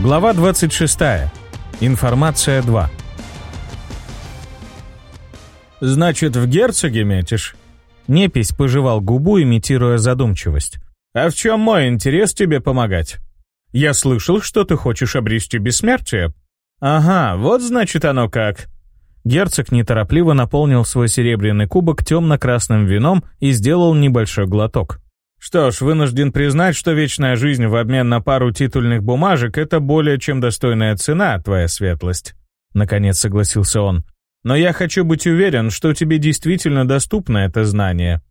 Глава 26. Информация 2. «Значит, в герцоге метишь?» Непись пожевал губу, имитируя задумчивость. «А в чем мой интерес тебе помогать? Я слышал, что ты хочешь обрести бессмертие». «Ага, вот значит оно как». Герцог неторопливо наполнил свой серебряный кубок темно-красным вином и сделал небольшой глоток. Что ж, вынужден признать, что вечная жизнь в обмен на пару титульных бумажек — это более чем достойная цена, твоя светлость. Наконец согласился он. Но я хочу быть уверен, что тебе действительно доступно это знание.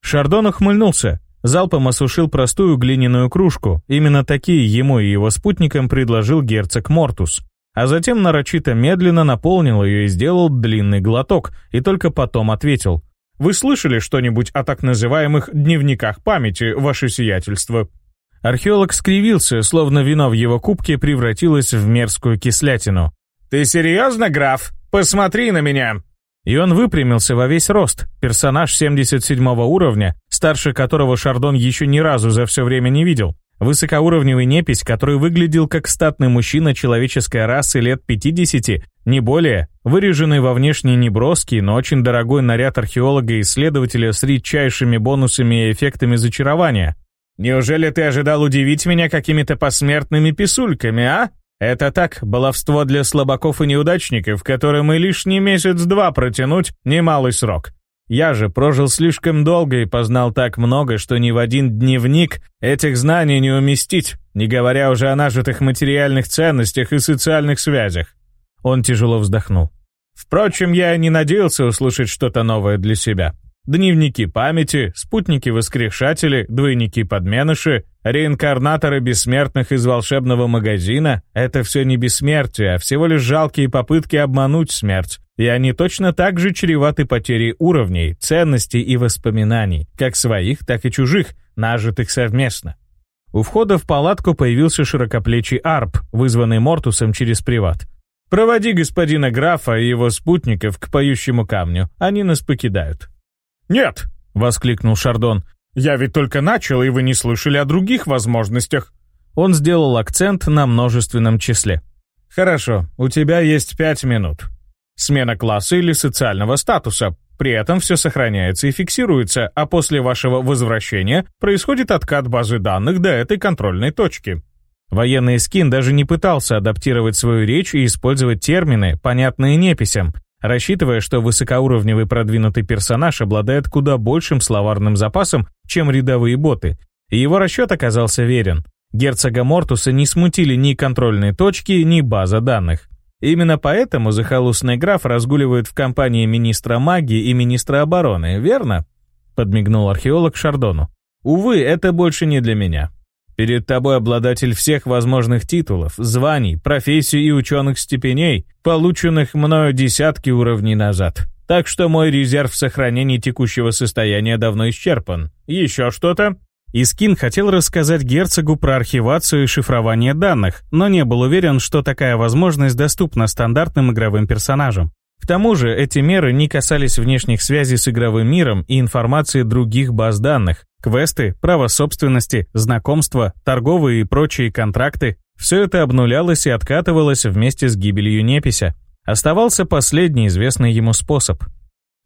Шардон ухмыльнулся. Залпом осушил простую глиняную кружку. Именно такие ему и его спутникам предложил герцог Мортус. А затем нарочито медленно наполнил ее и сделал длинный глоток, и только потом ответил. Вы слышали что-нибудь о так называемых «дневниках памяти», ваше сиятельство?» Археолог скривился, словно вино в его кубке превратилось в мерзкую кислятину. «Ты серьезно, граф? Посмотри на меня!» И он выпрямился во весь рост, персонаж 77 уровня, старше которого Шардон еще ни разу за все время не видел. Высокоуровневый непись, который выглядел как статный мужчина человеческой расы лет 50, не более, выреженный во внешне неброский, но очень дорогой наряд археолога и исследователя с редчайшими бонусами и эффектами зачарования. «Неужели ты ожидал удивить меня какими-то посмертными писульками, а?» Это так, баловство для слабаков и неудачников, которым и лишний месяц-два протянуть немалый срок. Я же прожил слишком долго и познал так много, что ни в один дневник этих знаний не уместить, не говоря уже о нажитых материальных ценностях и социальных связях. Он тяжело вздохнул. Впрочем, я не надеялся услышать что-то новое для себя. Дневники памяти, спутники-воскрешатели, двойники-подменыши, реинкарнаторы бессмертных из волшебного магазина — это все не бессмертие, а всего лишь жалкие попытки обмануть смерть, и они точно так же чреваты потерей уровней, ценностей и воспоминаний, как своих, так и чужих, нажитых совместно. У входа в палатку появился широкоплечий арп, вызванный Мортусом через приват. «Проводи господина графа и его спутников к поющему камню, они нас покидают». «Нет!» — воскликнул Шардон. «Я ведь только начал, и вы не слышали о других возможностях». Он сделал акцент на множественном числе. «Хорошо, у тебя есть пять минут», смена класса или социального статуса. При этом все сохраняется и фиксируется, а после вашего возвращения происходит откат базы данных до этой контрольной точки. Военный скин даже не пытался адаптировать свою речь и использовать термины, понятные неписям, рассчитывая, что высокоуровневый продвинутый персонаж обладает куда большим словарным запасом, чем рядовые боты. И его расчет оказался верен. Герцога Мортуса не смутили ни контрольные точки, ни база данных. Именно поэтому захолустный граф разгуливает в компании министра магии и министра обороны, верно? Подмигнул археолог Шардону. Увы, это больше не для меня. Перед тобой обладатель всех возможных титулов, званий, профессий и ученых степеней, полученных мною десятки уровней назад. Так что мой резерв сохранения текущего состояния давно исчерпан. Еще что-то? Искин хотел рассказать герцогу про архивацию и шифрование данных, но не был уверен, что такая возможность доступна стандартным игровым персонажам. К тому же эти меры не касались внешних связей с игровым миром и информации других баз данных. Квесты, право собственности, знакомства, торговые и прочие контракты – все это обнулялось и откатывалось вместе с гибелью Непися. Оставался последний известный ему способ –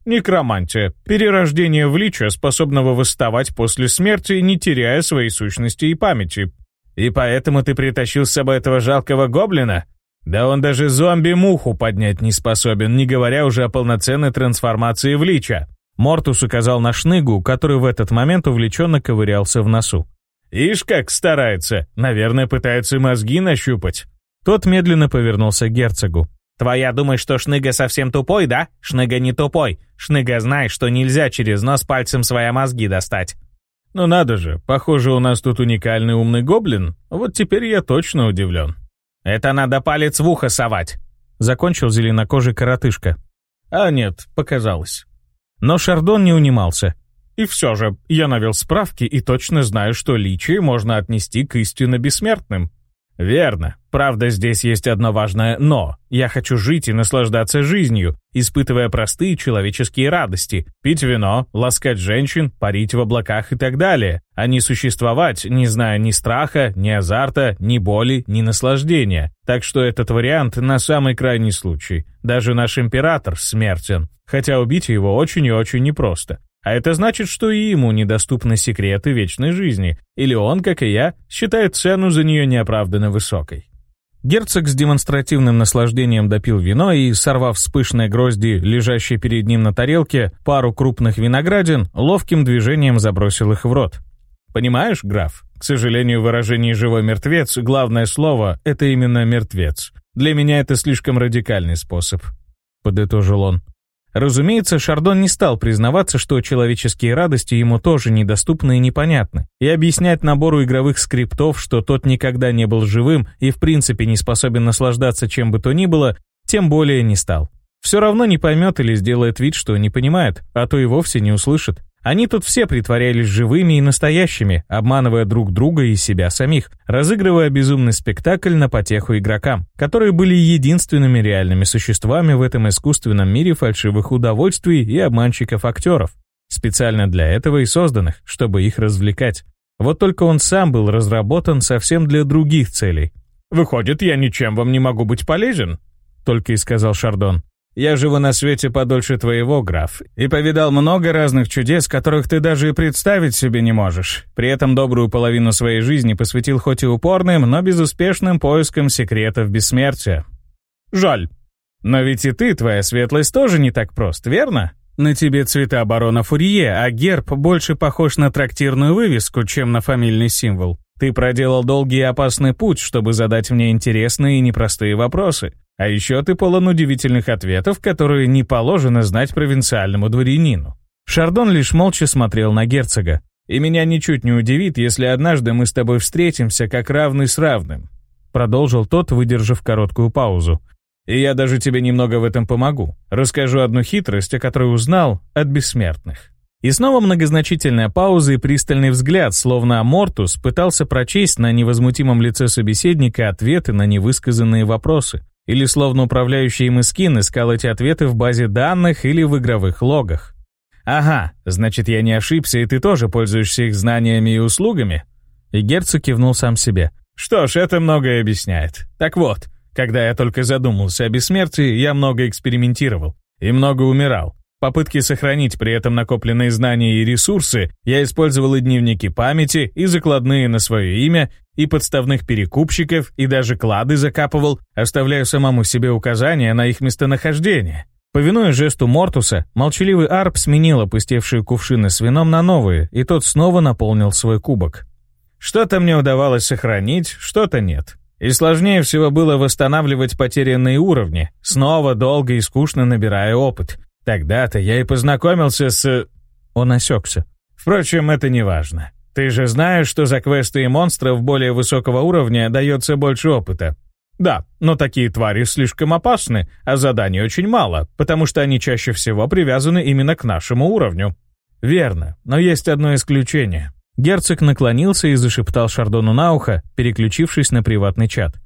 Некромантия – перерождение в лича, способного восставать после смерти, не теряя своей сущности и памяти. И поэтому ты притащил с собой этого жалкого гоблина? Да он даже зомби-муху поднять не способен, не говоря уже о полноценной трансформации в лича. Мортус указал на шныгу, который в этот момент увлеченно ковырялся в носу. «Ишь как старается! Наверное, пытается мозги нащупать!» Тот медленно повернулся к герцогу. Твоя думаешь, что Шныга совсем тупой, да? Шныга не тупой. Шныга знает, что нельзя через нос пальцем свои мозги достать. Ну надо же, похоже, у нас тут уникальный умный гоблин. Вот теперь я точно удивлен. Это надо палец в ухо совать. Закончил зеленокожий коротышка. А нет, показалось. Но Шардон не унимался. И все же, я навел справки и точно знаю, что личие можно отнести к истинно бессмертным. «Верно. Правда, здесь есть одно важное «но». Я хочу жить и наслаждаться жизнью, испытывая простые человеческие радости. Пить вино, ласкать женщин, парить в облаках и так далее. А не существовать, не зная ни страха, ни азарта, ни боли, ни наслаждения. Так что этот вариант на самый крайний случай. Даже наш император смертен. Хотя убить его очень и очень непросто. А это значит, что и ему недоступны секреты вечной жизни, или он, как и я, считает цену за нее неоправданно высокой. Герцог с демонстративным наслаждением допил вино и, сорвав с пышной грозди, лежащей перед ним на тарелке, пару крупных виноградин, ловким движением забросил их в рот. «Понимаешь, граф, к сожалению, в выражении «живой мертвец» главное слово — это именно «мертвец». Для меня это слишком радикальный способ», — подытожил он. Разумеется, Шардон не стал признаваться, что человеческие радости ему тоже недоступны и непонятны, и объяснять набору игровых скриптов, что тот никогда не был живым и в принципе не способен наслаждаться чем бы то ни было, тем более не стал. Все равно не поймет или сделает вид, что не понимает, а то и вовсе не услышит. Они тут все притворялись живыми и настоящими, обманывая друг друга и себя самих, разыгрывая безумный спектакль на потеху игрокам, которые были единственными реальными существами в этом искусственном мире фальшивых удовольствий и обманщиков-актеров, специально для этого и созданных, чтобы их развлекать. Вот только он сам был разработан совсем для других целей. «Выходит, я ничем вам не могу быть полезен», — только и сказал Шардон. Я живу на свете подольше твоего, граф, и повидал много разных чудес, которых ты даже и представить себе не можешь. При этом добрую половину своей жизни посвятил хоть и упорным, но безуспешным поискам секретов бессмертия. Жаль. Но ведь и ты, твоя светлость, тоже не так прост, верно? На тебе цвета барона Фурье, а герб больше похож на трактирную вывеску, чем на фамильный символ. Ты проделал долгий и опасный путь, чтобы задать мне интересные и непростые вопросы. А еще ты полон удивительных ответов, которые не положено знать провинциальному дворянину. Шардон лишь молча смотрел на герцога. «И меня ничуть не удивит, если однажды мы с тобой встретимся как равный с равным», продолжил тот, выдержав короткую паузу. «И я даже тебе немного в этом помогу. Расскажу одну хитрость, о которой узнал от бессмертных». И снова многозначительная пауза и пристальный взгляд, словно Амортус пытался прочесть на невозмутимом лице собеседника ответы на невысказанные вопросы. Или словно управляющие им Искин искал эти ответы в базе данных или в игровых логах. «Ага, значит, я не ошибся, и ты тоже пользуешься их знаниями и услугами?» И герцог кивнул сам себе. «Что ж, это многое объясняет. Так вот, когда я только задумался о бессмертии, я много экспериментировал и много умирал попытке сохранить при этом накопленные знания и ресурсы, я использовал и дневники памяти, и закладные на свое имя, и подставных перекупщиков, и даже клады закапывал, оставляя самому себе указания на их местонахождение. Повинуя жесту Мортуса, молчаливый арп сменил опустевшие кувшины с вином на новые, и тот снова наполнил свой кубок. Что-то мне удавалось сохранить, что-то нет. И сложнее всего было восстанавливать потерянные уровни, снова долго и скучно набирая опыт. Тогда-то я и познакомился с... Э, он осекся. Впрочем, это не важно. Ты же знаешь, что за квесты и монстров более высокого уровня дается больше опыта. Да, но такие твари слишком опасны, а заданий очень мало, потому что они чаще всего привязаны именно к нашему уровню. Верно, но есть одно исключение. Герцог наклонился и зашептал Шардону на ухо, переключившись на приватный чат.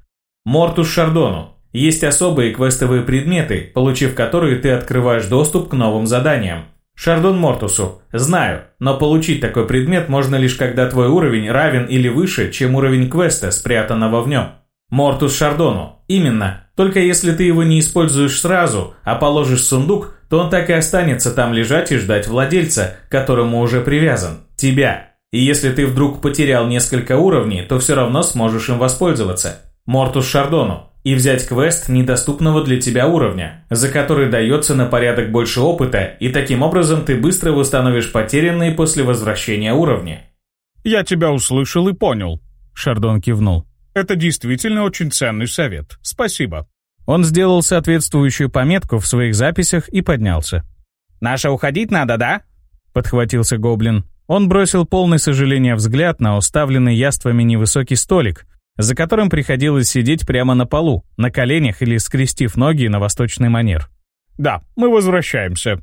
«Мортус Шардону, есть особые квестовые предметы, получив которые ты открываешь доступ к новым заданиям. Шардон Мортусу. Знаю, но получить такой предмет можно лишь когда твой уровень равен или выше, чем уровень квеста, спрятанного в нем. Мортус Шардону. Именно. Только если ты его не используешь сразу, а положишь в сундук, то он так и останется там лежать и ждать владельца, которому уже привязан. Тебя. И если ты вдруг потерял несколько уровней, то все равно сможешь им воспользоваться. Мортус Шардону и взять квест недоступного для тебя уровня, за который дается на порядок больше опыта, и таким образом ты быстро восстановишь потерянные после возвращения уровни. «Я тебя услышал и понял», — Шардон кивнул. «Это действительно очень ценный совет. Спасибо». Он сделал соответствующую пометку в своих записях и поднялся. «Наша уходить надо, да?» — подхватился Гоблин. Он бросил полный сожаления взгляд на уставленный яствами невысокий столик, за которым приходилось сидеть прямо на полу, на коленях или скрестив ноги на восточный манер. «Да, мы возвращаемся».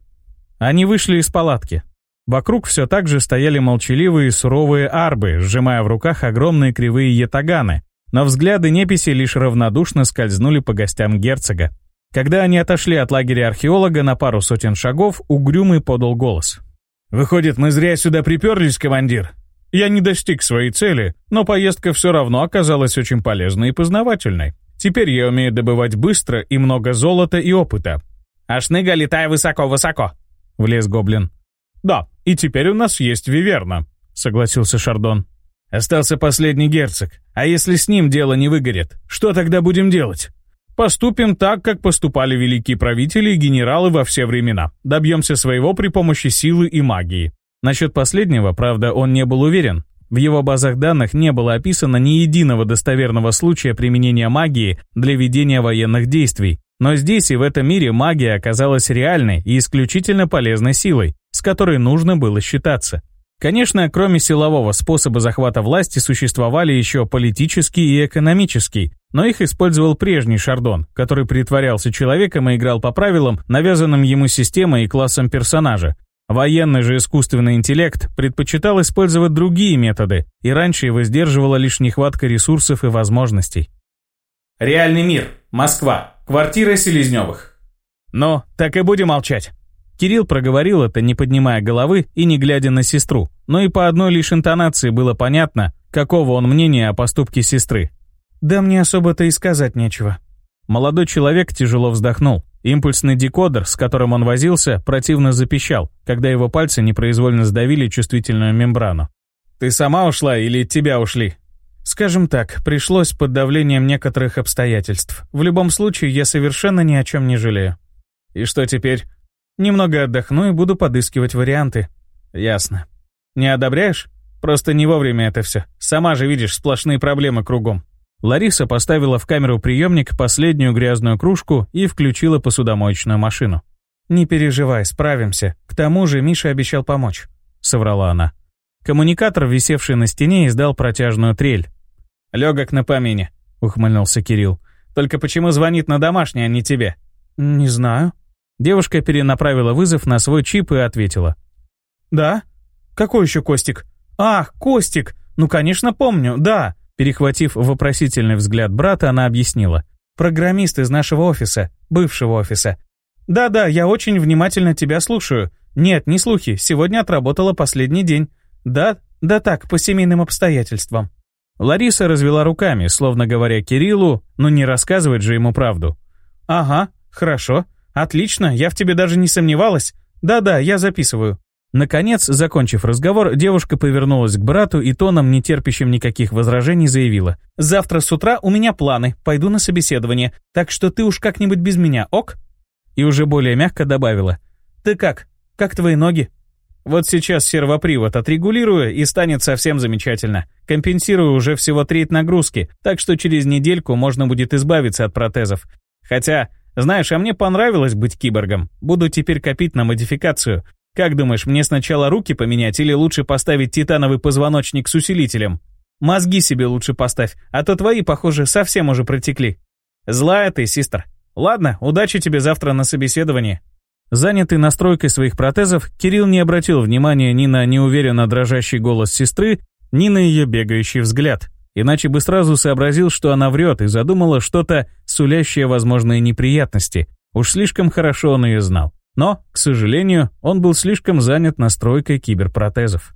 Они вышли из палатки. Вокруг все так же стояли молчаливые суровые арбы, сжимая в руках огромные кривые ятаганы, но взгляды неписи лишь равнодушно скользнули по гостям герцога. Когда они отошли от лагеря археолога на пару сотен шагов, угрюмый подал голос. «Выходит, мы зря сюда приперлись, командир. Я не достиг своей цели, но поездка все равно оказалась очень полезной и познавательной. Теперь я умею добывать быстро и много золота и опыта. «А шныга, летая высоко-высоко!» — влез гоблин. «Да, и теперь у нас есть виверна», — согласился Шардон. «Остался последний герцог. А если с ним дело не выгорит, что тогда будем делать?» Поступим так, как поступали великие правители и генералы во все времена. Добьемся своего при помощи силы и магии. Насчет последнего, правда, он не был уверен. В его базах данных не было описано ни единого достоверного случая применения магии для ведения военных действий. Но здесь и в этом мире магия оказалась реальной и исключительно полезной силой, с которой нужно было считаться. Конечно, кроме силового способа захвата власти существовали еще политический и экономический, но их использовал прежний Шардон, который притворялся человеком и играл по правилам, навязанным ему системой и классом персонажа. Военный же искусственный интеллект предпочитал использовать другие методы и раньше его сдерживала лишь нехватка ресурсов и возможностей. Реальный мир. Москва. Квартира Селезневых. Но так и будем молчать. Кирилл проговорил это, не поднимая головы и не глядя на сестру, но и по одной лишь интонации было понятно, какого он мнения о поступке сестры. «Да мне особо-то и сказать нечего». Молодой человек тяжело вздохнул. Импульсный декодер, с которым он возился, противно запищал, когда его пальцы непроизвольно сдавили чувствительную мембрану. «Ты сама ушла или тебя ушли?» Скажем так, пришлось под давлением некоторых обстоятельств. В любом случае, я совершенно ни о чем не жалею. И что теперь? Немного отдохну и буду подыскивать варианты. Ясно. Не одобряешь? Просто не вовремя это все. Сама же видишь, сплошные проблемы кругом. Лариса поставила в камеру приемник последнюю грязную кружку и включила посудомоечную машину. «Не переживай, справимся. К тому же Миша обещал помочь», — соврала она. Коммуникатор, висевший на стене, издал протяжную трель. «Легок на помине», — ухмыльнулся Кирилл. «Только почему звонит на домашний, а не тебе?» «Не знаю». Девушка перенаправила вызов на свой чип и ответила. «Да? Какой еще Костик? Ах, Костик! Ну, конечно, помню, да!» Перехватив вопросительный взгляд брата, она объяснила. «Программист из нашего офиса, бывшего офиса. Да-да, я очень внимательно тебя слушаю. Нет, не слухи, сегодня отработала последний день. Да, да так, по семейным обстоятельствам». Лариса развела руками, словно говоря Кириллу, но не рассказывать же ему правду. «Ага, хорошо, отлично, я в тебе даже не сомневалась. Да-да, я записываю». Наконец, закончив разговор, девушка повернулась к брату и тоном, не терпящим никаких возражений, заявила. «Завтра с утра у меня планы, пойду на собеседование, так что ты уж как-нибудь без меня, ок?» И уже более мягко добавила. «Ты как? Как твои ноги?» «Вот сейчас сервопривод отрегулирую, и станет совсем замечательно. Компенсирую уже всего треть нагрузки, так что через недельку можно будет избавиться от протезов. Хотя, знаешь, а мне понравилось быть киборгом. Буду теперь копить на модификацию. Как думаешь, мне сначала руки поменять или лучше поставить титановый позвоночник с усилителем? Мозги себе лучше поставь, а то твои, похоже, совсем уже протекли. Злая ты, сестра. Ладно, удачи тебе завтра на собеседовании. Занятый настройкой своих протезов, Кирилл не обратил внимания ни на неуверенно дрожащий голос сестры, ни на ее бегающий взгляд, иначе бы сразу сообразил, что она врет и задумала что-то, сулящее возможные неприятности. Уж слишком хорошо он ее знал. Но, к сожалению, он был слишком занят настройкой киберпротезов.